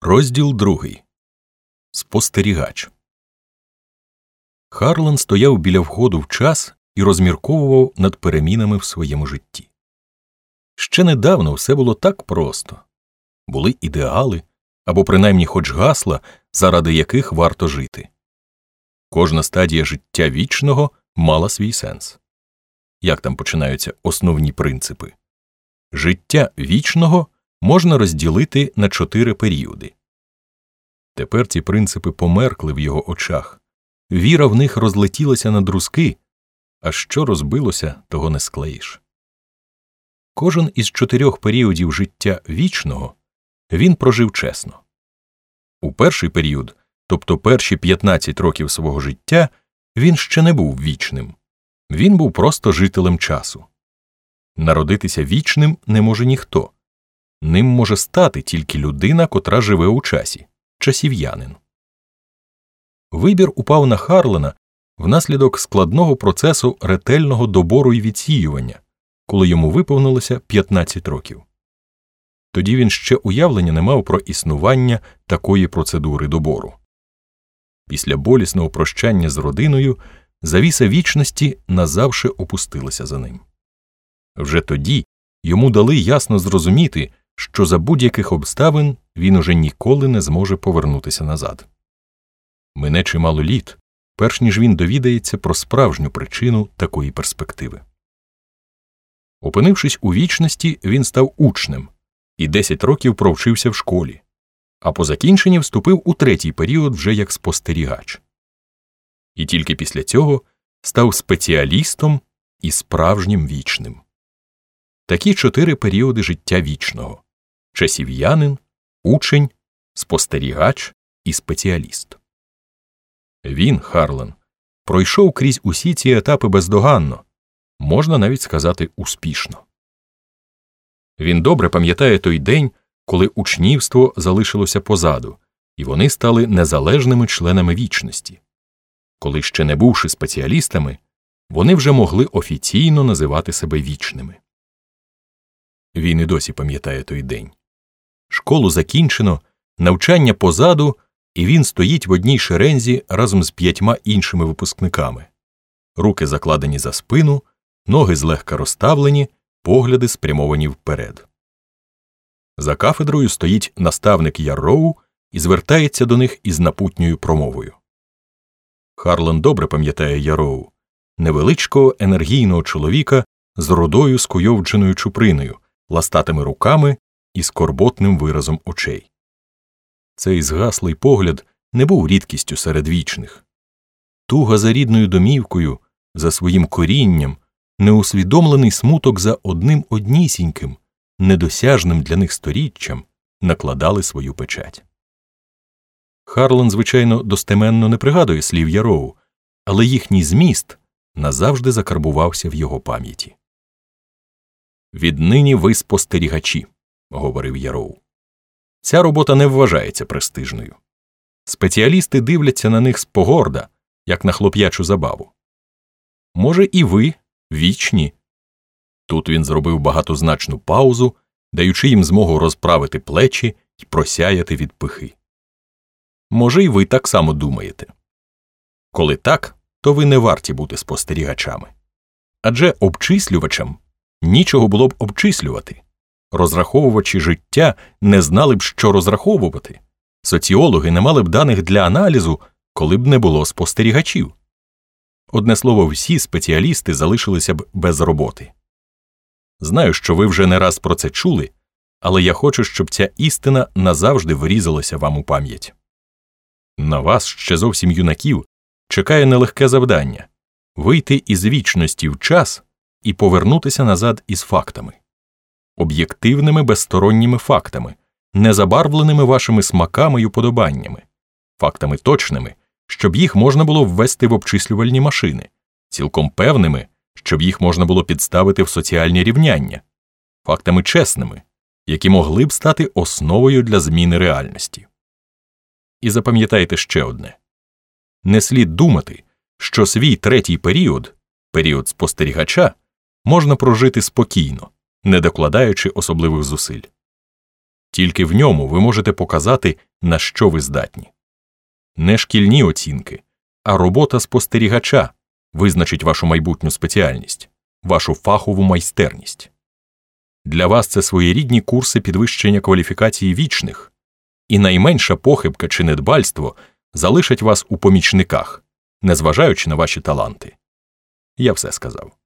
Розділ другий Спостерігач Харлан стояв біля входу в час і розмірковував над перемінами в своєму житті. Ще недавно все було так просто були ідеали або принаймні хоч гасла, заради яких варто жити. Кожна стадія життя вічного мала свій сенс. Як там починаються основні принципи? Життя вічного можна розділити на чотири періоди. Тепер ці принципи померкли в його очах, віра в них розлетілася на друзки, а що розбилося, того не склеїш. Кожен із чотирьох періодів життя вічного він прожив чесно. У перший період, тобто перші 15 років свого життя, він ще не був вічним, він був просто жителем часу. Народитися вічним не може ніхто, ним може стати тільки людина, котра живе у часі часів'янин. Вибір упав на Харлена внаслідок складного процесу ретельного добору і відсіювання, коли йому виповнилося 15 років. Тоді він ще уявлення не мав про існування такої процедури добору. Після болісного прощання з родиною завіса вічності назавше опустилася за ним. Вже тоді йому дали ясно зрозуміти, що за будь-яких обставин він уже ніколи не зможе повернутися назад. Мине чимало літ, перш ніж він довідається про справжню причину такої перспективи. Опинившись у вічності, він став учнем і 10 років провчився в школі, а по закінченні вступив у третій період вже як спостерігач. І тільки після цього став спеціалістом і справжнім вічним. Такі чотири періоди життя вічного часів'янин, учень, спостерігач і спеціаліст. Він, Харлен, пройшов крізь усі ці етапи бездоганно, можна навіть сказати, успішно. Він добре пам'ятає той день, коли учнівство залишилося позаду, і вони стали незалежними членами вічності. Коли ще не бувши спеціалістами, вони вже могли офіційно називати себе вічними. Він і досі пам'ятає той день. Школу закінчено, навчання позаду, і він стоїть в одній шерензі разом з п'ятьма іншими випускниками. Руки закладені за спину, ноги злегка розставлені, погляди спрямовані вперед. За кафедрою стоїть наставник Ярроу і звертається до них із напутньою промовою. Харлан добре пам'ятає Яроу, невеличкого енергійного чоловіка з рудою скуйовдженою чуприною, ластатими руками і скорботним виразом очей. Цей згаслий погляд не був рідкістю серед вічних. Туга за рідною домівкою, за своїм корінням, неусвідомлений смуток за одним однісіньким, недосяжним для них сторіччям накладали свою печать. Харлан, звичайно, достеменно не пригадує слів Яроу, але їхній зміст назавжди закарбувався в його пам'яті. Віднині ви спостерігачі, говорив Яроу. Ця робота не вважається престижною. Спеціалісти дивляться на них спогорда, як на хлоп'ячу забаву. Може, і ви вічні. Тут він зробив багатозначну паузу, даючи їм змогу розправити плечі і просяяти від пихи. Може, і ви так само думаєте. Коли так, то ви не варті бути спостерігачами. Адже обчислювачам нічого було б обчислювати. Розраховувачі життя не знали б, що розраховувати. Соціологи не мали б даних для аналізу, коли б не було спостерігачів. Одне слово, всі спеціалісти залишилися б без роботи. Знаю, що ви вже не раз про це чули, але я хочу, щоб ця істина назавжди врізалася вам у пам'ять. На вас ще зовсім юнаків чекає нелегке завдання вийти із вічності в час і повернутися назад із фактами, об'єктивними безсторонніми фактами, не забарвленими вашими смаками й уподобаннями, фактами точними, щоб їх можна було ввести в обчислювальні машини, цілком певними, щоб їх можна було підставити в соціальні рівняння, фактами чесними, які могли б стати основою для зміни реальності. І запам'ятайте ще одне не слід думати, що свій третій період, період спостерігача, можна прожити спокійно, не докладаючи особливих зусиль. Тільки в ньому ви можете показати, на що ви здатні. Не шкільні оцінки, а робота спостерігача визначить вашу майбутню спеціальність, вашу фахову майстерність. Для вас це своєрідні курси підвищення кваліфікації вічних, і найменша похибка чи недбальство залишать вас у помічниках, незважаючи на ваші таланти. Я все сказав.